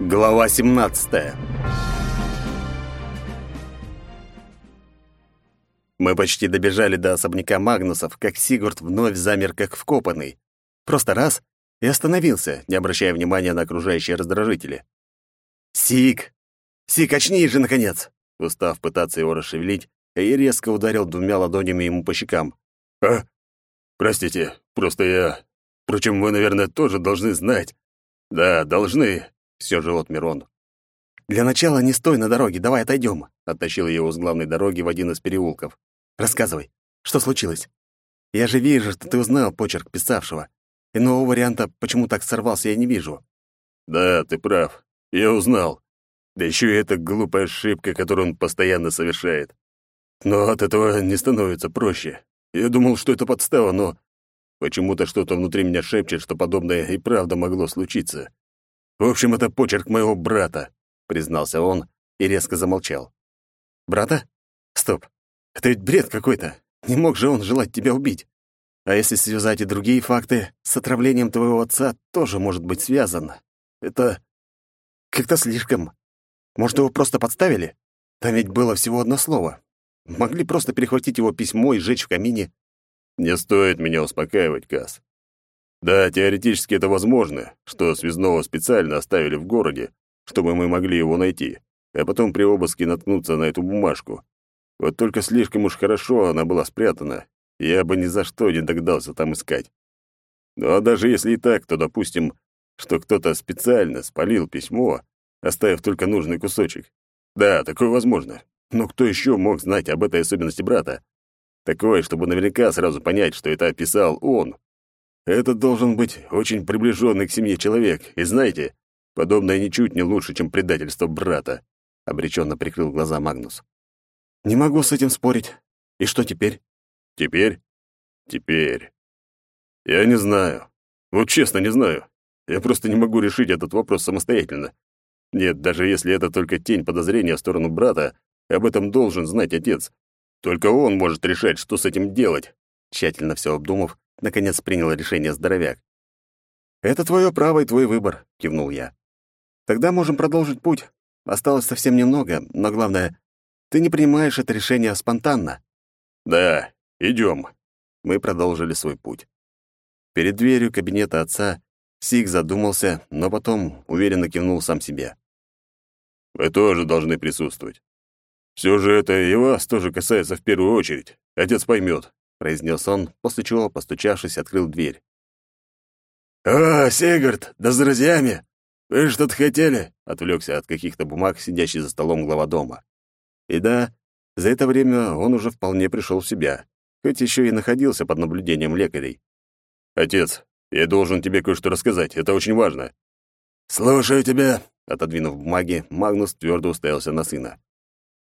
Глава 17. Мы почти добежали до особняка Магнусов, как Сигурд вновь замер как вкопанный. Просто раз и остановился, не обращая внимания на окружающие раздражители. «Сик! Сик, очнись же, наконец!» Устав пытаться его расшевелить, я резко ударил двумя ладонями ему по щекам. «А? Простите, просто я... Впрочем, вы, наверное, тоже должны знать. Да, должны все же отмер он. «Для начала не стой на дороге, давай отойдем», — оттащил его с главной дороги в один из переулков. «Рассказывай, что случилось? Я же вижу, что ты узнал почерк писавшего. Иного варианта, почему так сорвался, я не вижу». «Да, ты прав. Я узнал. Да еще и эта глупая ошибка, которую он постоянно совершает. Но от этого не становится проще. Я думал, что это подстава, но почему-то что-то внутри меня шепчет, что подобное и правда могло случиться. В общем, это почерк моего брата, признался он и резко замолчал. Брата? Стоп. Это ведь бред какой-то. Не мог же он желать тебя убить. А если связать и другие факты, с отравлением твоего отца тоже может быть связано. Это как-то слишком. Может, его просто подставили? Там ведь было всего одно слово. Могли просто перехватить его письмо и сжечь в камине. Не стоит меня успокаивать, Кас. Да, теоретически это возможно, что связного специально оставили в городе, чтобы мы могли его найти, а потом при обыске наткнуться на эту бумажку. Вот только слишком уж хорошо она была спрятана, я бы ни за что не догадался там искать. Ну а даже если и так, то допустим, что кто-то специально спалил письмо, оставив только нужный кусочек. Да, такое возможно. Но кто еще мог знать об этой особенности брата? Такое, чтобы наверняка сразу понять, что это описал он. Это должен быть очень приближенный к семье человек, и знаете, подобное ничуть не лучше, чем предательство брата», — обреченно прикрыл глаза Магнус. «Не могу с этим спорить. И что теперь?» «Теперь? Теперь. Я не знаю. Вот честно, не знаю. Я просто не могу решить этот вопрос самостоятельно. Нет, даже если это только тень подозрения в сторону брата, об этом должен знать отец. Только он может решать, что с этим делать». Тщательно все обдумав, Наконец принял решение здоровяк. «Это твое право и твой выбор», — кивнул я. «Тогда можем продолжить путь. Осталось совсем немного, но главное, ты не принимаешь это решение спонтанно». «Да, идем». Мы продолжили свой путь. Перед дверью кабинета отца Сик задумался, но потом уверенно кивнул сам себе. «Вы тоже должны присутствовать. Все же это и вас тоже касается в первую очередь. Отец поймет произнес он, после чего, постучавшись, открыл дверь. «О, Сигард, да с друзьями! Вы что-то хотели?» — отвлекся от каких-то бумаг, сидящий за столом глава дома. И да, за это время он уже вполне пришел в себя, хоть еще и находился под наблюдением лекарей. «Отец, я должен тебе кое-что рассказать, это очень важно». «Слушаю тебя», — отодвинув бумаги, Магнус твердо уставился на сына.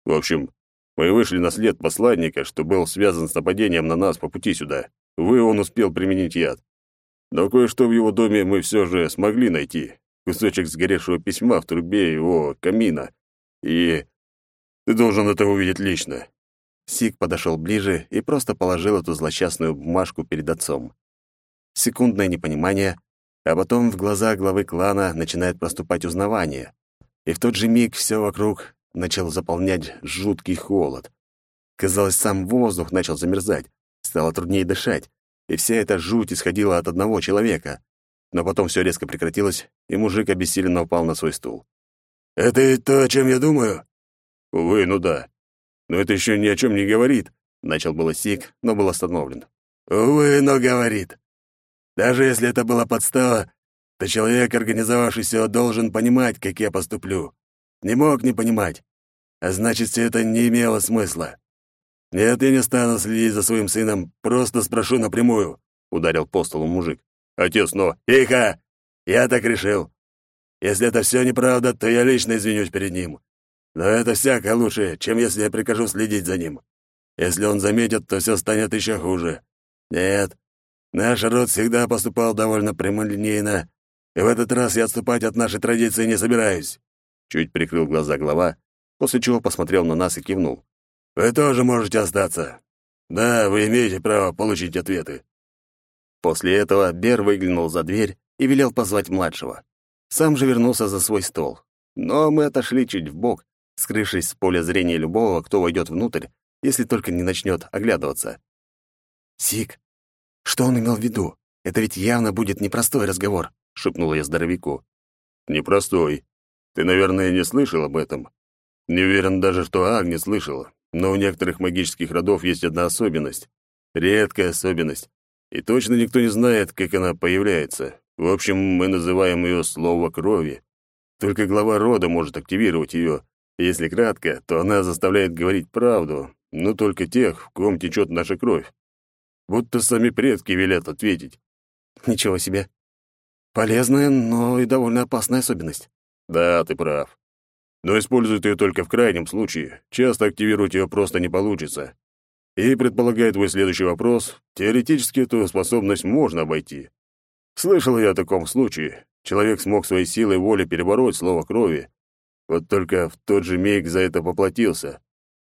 «В общем, мы вышли на след посланника, что был связан с нападением на нас по пути сюда. Увы, он успел применить яд. Но кое-что в его доме мы все же смогли найти. Кусочек сгоревшего письма в трубе его камина. И ты должен это увидеть лично». Сик подошел ближе и просто положил эту злосчастную бумажку перед отцом. Секундное непонимание, а потом в глаза главы клана начинает проступать узнавание. И в тот же миг все вокруг начал заполнять жуткий холод. Казалось, сам воздух начал замерзать, стало труднее дышать, и вся эта жуть исходила от одного человека. Но потом все резко прекратилось, и мужик обессиленно упал на свой стул. «Это и то, о чем я думаю?» «Увы, ну да. Но это еще ни о чем не говорит», — начал было Сик, но был остановлен. «Увы, но говорит. Даже если это была подстава, то человек, организовавший все, должен понимать, как я поступлю. Не мог не понимать. А значит, все это не имело смысла. Нет, я не стану следить за своим сыном, просто спрошу напрямую, ударил по столу мужик. Отец, но тихо. Я так решил. Если это все неправда, то я лично извинюсь перед ним. Но это всяко лучше, чем если я прикажу следить за ним. Если он заметит, то все станет еще хуже. Нет, наш род всегда поступал довольно прямолинейно, и в этот раз я отступать от нашей традиции не собираюсь. Чуть прикрыл глаза глава, после чего посмотрел на нас и кивнул. «Вы тоже можете остаться. Да, вы имеете право получить ответы». После этого Бер выглянул за дверь и велел позвать младшего. Сам же вернулся за свой стол. Но мы отошли чуть вбок, скрывшись с поля зрения любого, кто войдет внутрь, если только не начнет оглядываться. «Сик, что он имел в виду? Это ведь явно будет непростой разговор», — шепнула я здоровяку. «Непростой. Ты, наверное, не слышал об этом. Не уверен даже, что Аг не слышала. Но у некоторых магических родов есть одна особенность. Редкая особенность. И точно никто не знает, как она появляется. В общем, мы называем ее «слово крови». Только глава рода может активировать ее. Если кратко, то она заставляет говорить правду, но только тех, в ком течет наша кровь. Будто сами предки велят ответить. Ничего себе. Полезная, но и довольно опасная особенность. Да, ты прав. Но используют ее только в крайнем случае. Часто активировать ее просто не получится. И, предполагая твой следующий вопрос, теоретически эту способность можно обойти. Слышал я о таком случае. Человек смог своей силой воли перебороть слово крови. Вот только в тот же миг за это поплатился.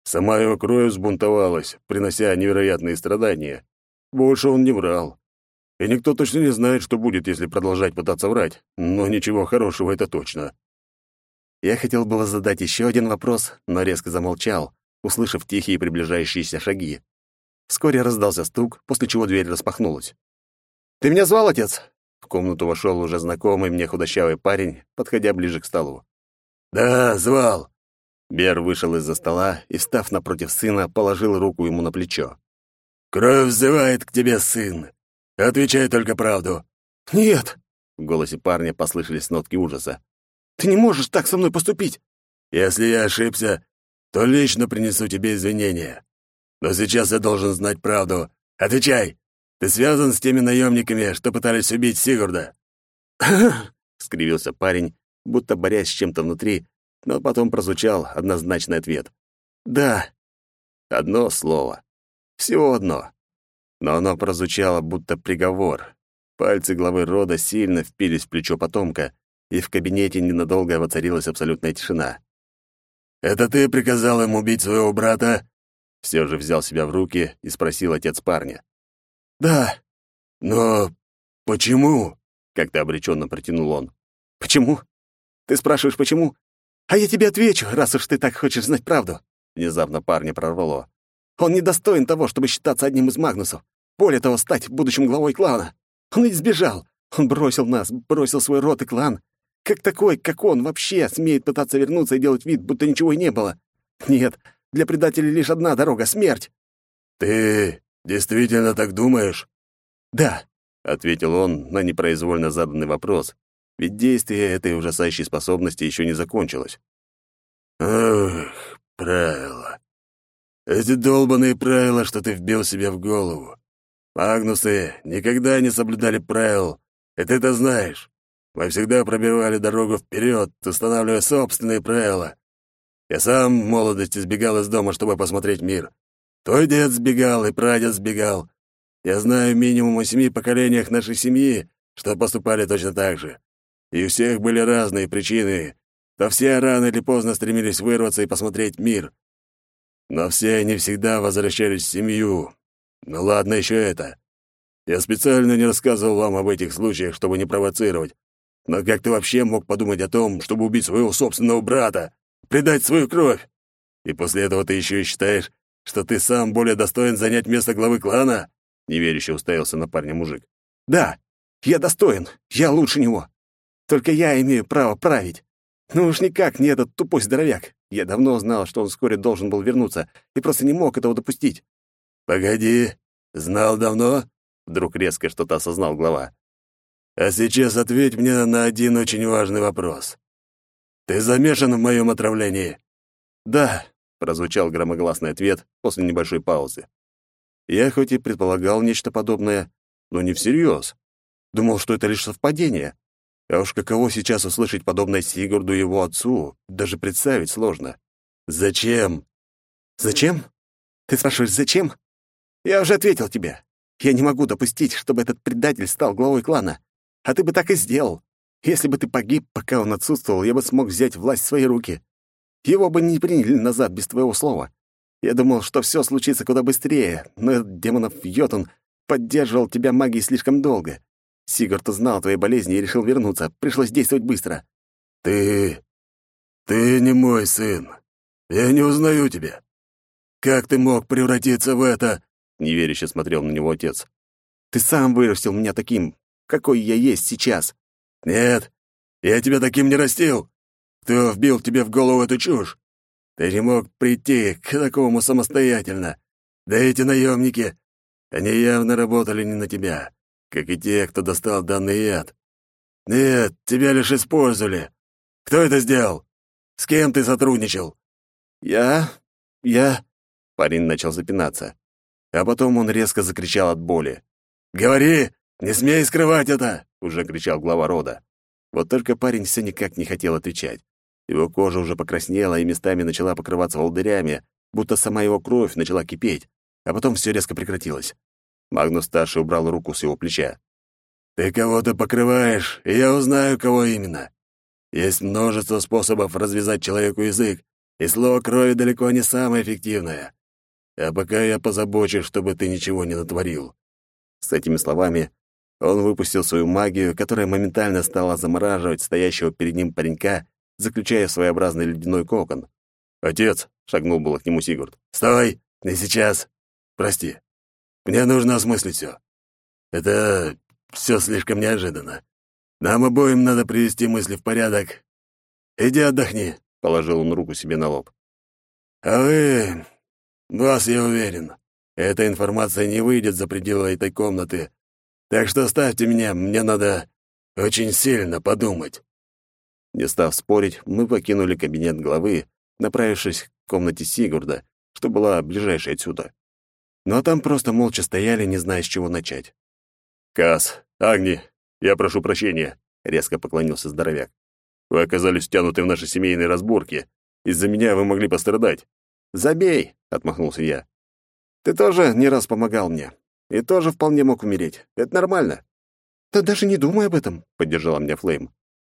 Сама его кровь взбунтовалась, принося невероятные страдания. Больше он не врал. И никто точно не знает, что будет, если продолжать пытаться врать. Но ничего хорошего это точно. Я хотел было задать еще один вопрос, но резко замолчал, услышав тихие приближающиеся шаги. Вскоре раздался стук, после чего дверь распахнулась. «Ты меня звал, отец?» В комнату вошел уже знакомый мне худощавый парень, подходя ближе к столу. «Да, звал». Бер вышел из-за стола и, став напротив сына, положил руку ему на плечо. «Кровь взывает к тебе, сын. Отвечай только правду». «Нет!» — в голосе парня послышались нотки ужаса. «Ты не можешь так со мной поступить!» «Если я ошибся, то лично принесу тебе извинения. Но сейчас я должен знать правду. Отвечай! Ты связан с теми наемниками, что пытались убить Сигурда?» скривился парень, будто борясь с чем-то внутри, но потом прозвучал однозначный ответ. «Да». Одно слово. Всего одно. Но оно прозвучало, будто приговор. Пальцы главы рода сильно впились в плечо потомка, и в кабинете ненадолго воцарилась абсолютная тишина. «Это ты приказал им убить своего брата?» Все же взял себя в руки и спросил отец парня. «Да. Но почему?» — как-то обреченно протянул он. «Почему? Ты спрашиваешь, почему? А я тебе отвечу, раз уж ты так хочешь знать правду». Внезапно парня прорвало. Он недостоин того, чтобы считаться одним из Магнусов. Более того, стать будущим главой клана. Он ведь сбежал. Он бросил нас, бросил свой род и клан. Как такой, как он, вообще смеет пытаться вернуться и делать вид, будто ничего и не было? Нет, для предателей лишь одна дорога — смерть. «Ты действительно так думаешь?» «Да», — ответил он на непроизвольно заданный вопрос, ведь действие этой ужасающей способности еще не закончилось. «Ох, правила. Эти долбаные правила, что ты вбил себе в голову. Магнусы никогда не соблюдали правил, и ты это знаешь. Мы всегда пробивали дорогу вперед, устанавливая собственные правила. Я сам в молодости сбегал из дома, чтобы посмотреть мир. Твой дед сбегал, и прадед сбегал. Я знаю минимум о семи поколениях нашей семьи, что поступали точно так же. И у всех были разные причины, но все рано или поздно стремились вырваться и посмотреть мир. Но все они всегда возвращались в семью. Ну ладно еще это. Я специально не рассказывал вам об этих случаях, чтобы не провоцировать. Но как ты вообще мог подумать о том, чтобы убить своего собственного брата, предать свою кровь? И после этого ты еще и считаешь, что ты сам более достоин занять место главы клана?» Неверяще уставился на парня мужик. «Да, я достоин, я лучше него. Только я имею право править. Ну уж никак не этот тупой здоровяк. Я давно знал, что он вскоре должен был вернуться, и просто не мог этого допустить». «Погоди, знал давно?» Вдруг резко что-то осознал глава. «А сейчас ответь мне на один очень важный вопрос. Ты замешан в моем отравлении?» «Да», — прозвучал громогласный ответ после небольшой паузы. Я хоть и предполагал нечто подобное, но не всерьез. Думал, что это лишь совпадение. А уж каково сейчас услышать подобное Сигурду и его отцу, даже представить сложно. «Зачем?» «Зачем? Ты спрашиваешь, зачем?» «Я уже ответил тебе. Я не могу допустить, чтобы этот предатель стал главой клана. А ты бы так и сделал. Если бы ты погиб, пока он отсутствовал, я бы смог взять власть в свои руки. Его бы не приняли назад без твоего слова. Я думал, что все случится куда быстрее, но этот демонов Йотун поддерживал тебя магией слишком долго. Сигард узнал о твоей болезни и решил вернуться. Пришлось действовать быстро». «Ты... ты не мой сын. Я не узнаю тебя. Как ты мог превратиться в это?» Неверяще смотрел на него отец. «Ты сам вырастил меня таким, какой я есть сейчас». «Нет, я тебя таким не растил. Кто вбил тебе в голову эту чушь? Ты не мог прийти к такому самостоятельно. Да эти наемники, они явно работали не на тебя, как и те, кто достал данный яд. Нет, тебя лишь использовали. Кто это сделал? С кем ты сотрудничал?» «Я... я...» Парень начал запинаться. А потом он резко закричал от боли. «Говори! Не смей скрывать это!» — уже кричал глава рода. Вот только парень все никак не хотел отвечать. Его кожа уже покраснела и местами начала покрываться волдырями, будто сама его кровь начала кипеть, а потом все резко прекратилось. Магнус-старший убрал руку с его плеча. «Ты кого-то покрываешь, и я узнаю, кого именно. Есть множество способов развязать человеку язык, и слово крови далеко не самое эффективное. А пока я позабочусь, чтобы ты ничего не натворил». С этими словами он выпустил свою магию, которая моментально стала замораживать стоящего перед ним паренька, заключая своеобразный ледяной кокон. «Отец!» — шагнул было к нему Сигурд. «Стой! Не сейчас! Прости. Мне нужно осмыслить все. Это все слишком неожиданно. Нам обоим надо привести мысли в порядок. Иди отдохни», — положил он руку себе на лоб. «А вы... Вас я уверен. Эта информация не выйдет за пределы этой комнаты. Так что оставьте меня, мне надо очень сильно подумать». Не став спорить, мы покинули кабинет главы, направившись к комнате Сигурда, что была ближайшей отсюда. Ну а там просто молча стояли, не зная, с чего начать. «Кас, Агни, я прошу прощения», — резко поклонился здоровяк. «Вы оказались втянуты в наши семейные разборки. Из-за меня вы могли пострадать». «Забей», — отмахнулся я. «Ты тоже не раз помогал мне. И тоже вполне мог умереть. Это нормально». «Да даже не думай об этом», — поддержала меня Флейм.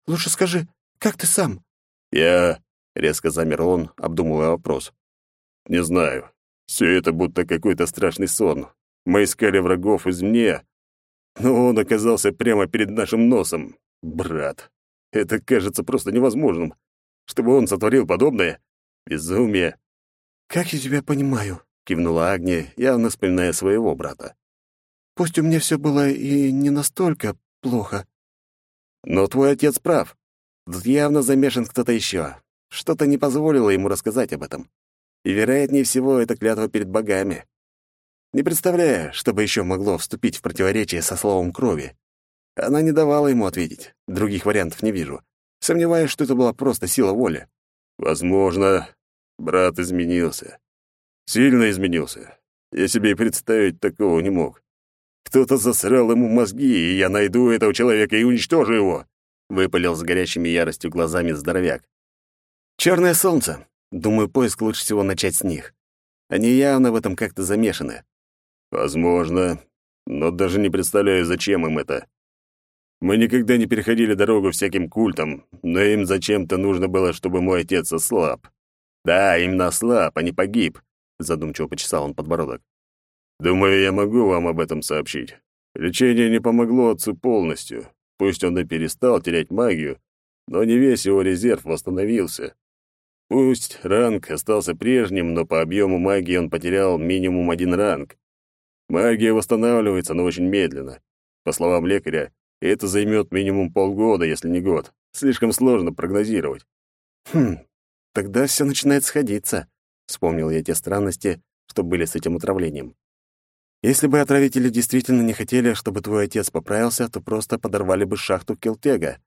«Лучше скажи, как ты сам?» «Я...» — резко замер он, обдумывая вопрос. «Не знаю. Все это будто какой-то страшный сон. Мы искали врагов извне, но он оказался прямо перед нашим носом. Брат, это кажется просто невозможным. Чтобы он сотворил подобное? Безумие. «Как я тебя понимаю?» — кивнула Агния, явно вспоминая своего брата. «Пусть у меня все было и не настолько плохо». «Но твой отец прав. Тут явно замешан кто-то еще. Что-то не позволило ему рассказать об этом. И, вероятнее всего, это клятва перед богами. Не представляю, что бы еще могло вступить в противоречие со словом крови. Она не давала ему ответить. Других вариантов не вижу. Сомневаюсь, что это была просто сила воли. Возможно, брат изменился. Сильно изменился. Я себе и представить такого не мог. Кто-то засрал ему мозги, и я найду этого человека и уничтожу его. Выпалил с горящими яростью глазами здоровяк. Черное солнце. Думаю, поиск лучше всего начать с них. Они явно в этом как-то замешаны. Возможно, но даже не представляю, зачем им это. Мы никогда не переходили дорогу всяким культам, но им зачем-то нужно было, чтобы мой отец ослаб. Да, именно ослаб, а не погиб, задумчиво почесал он подбородок. Думаю, я могу вам об этом сообщить. Лечение не помогло отцу полностью. Пусть он и перестал терять магию, но не весь его резерв восстановился. Пусть ранг остался прежним, но по объему магии он потерял минимум один ранг. Магия восстанавливается, но очень медленно. По словам лекаря, это займет минимум полгода, если не год. Слишком сложно прогнозировать. Хм, тогда все начинает сходиться. Вспомнил я те странности, что были с этим отравлением. Если бы отравители действительно не хотели, чтобы твой отец поправился, то просто подорвали бы шахту Келтега.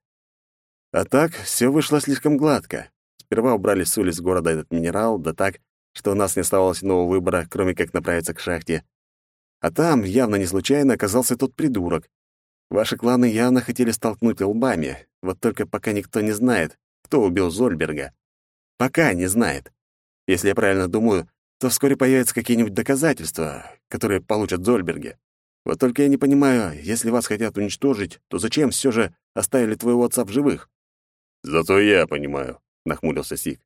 А так все вышло слишком гладко. Сперва убрали с улиц города этот минерал, да так, что у нас не оставалось нового выбора, кроме как направиться к шахте. А там, явно не случайно, оказался тот придурок. Ваши кланы явно хотели столкнуть лбами, вот только пока никто не знает, кто убил Зольберга. Пока не знает. Если я правильно думаю, то вскоре появятся какие-нибудь доказательства, которые получат Зольберги. Вот только я не понимаю, если вас хотят уничтожить, то зачем все же оставили твоего отца в живых? Зато я понимаю, нахмурился Сик.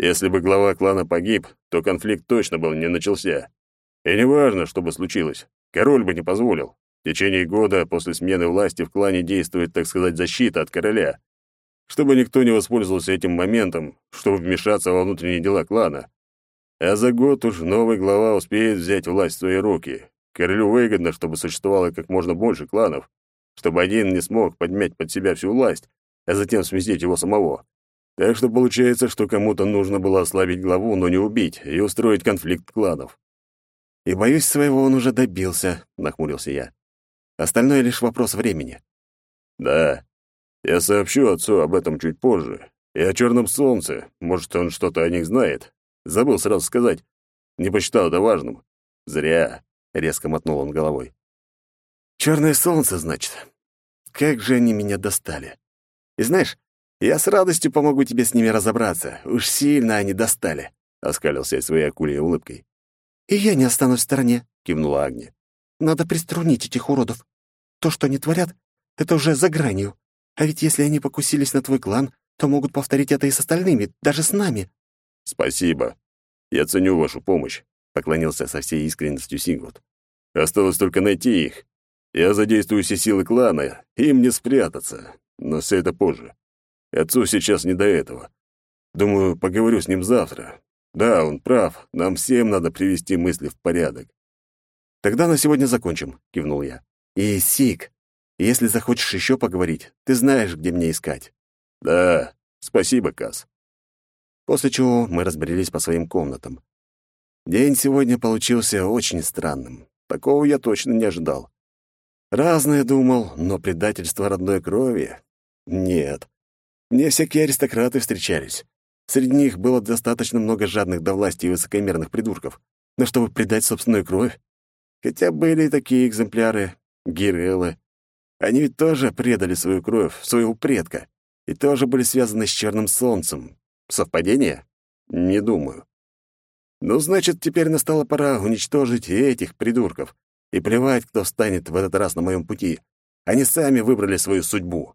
Если бы глава клана погиб, то конфликт точно был не начался. И неважно, что бы случилось, король бы не позволил. В течение года после смены власти в клане действует, так сказать, защита от короля. Чтобы никто не воспользовался этим моментом, чтобы вмешаться во внутренние дела клана. А за год уж новый глава успеет взять власть в свои руки. Королю выгодно, чтобы существовало как можно больше кланов, чтобы один не смог подмять под себя всю власть, а затем сместить его самого. Так что получается, что кому-то нужно было ослабить главу, но не убить, и устроить конфликт кланов. «И, боюсь, своего он уже добился», — нахмурился я. «Остальное лишь вопрос времени». «Да, я сообщу отцу об этом чуть позже. И о черном солнце. Может, он что-то о них знает. Забыл сразу сказать. Не посчитал это важным. Зря», — резко мотнул он головой. Черное солнце, значит. Как же они меня достали. И знаешь, я с радостью помогу тебе с ними разобраться. Уж сильно они достали», — оскалился своей акулей улыбкой. «И я не останусь в стороне», — кивнула Агния. «Надо приструнить этих уродов. То, что они творят, это уже за гранью. А ведь если они покусились на твой клан, то могут повторить это и с остальными, даже с нами». «Спасибо. Я ценю вашу помощь», — поклонился со всей искренностью Сигурд. «Осталось только найти их. Я задействую все силы клана, им не спрятаться, но все это позже. Отцу сейчас не до этого. Думаю, поговорю с ним завтра. Да, он прав, нам всем надо привести мысли в порядок. Тогда на сегодня закончим, кивнул я. И Сик, если захочешь еще поговорить, ты знаешь, где мне искать. Да, спасибо, Кас. После чего мы разбрелись по своим комнатам. День сегодня получился очень странным. Такого я точно не ожидал. Разное думал, но предательство родной крови? Нет. Мне всякие аристократы встречались. Среди них было достаточно много жадных до власти и высокомерных придурков. Но чтобы предать собственную кровь? Хотя были и такие экземпляры, гиреллы. Они ведь тоже предали свою кровь, своего предка, и тоже были связаны с черным солнцем. Совпадение? Не думаю. Ну, значит, теперь настала пора уничтожить и этих придурков, и плевать, кто встанет в этот раз на моем пути. Они сами выбрали свою судьбу.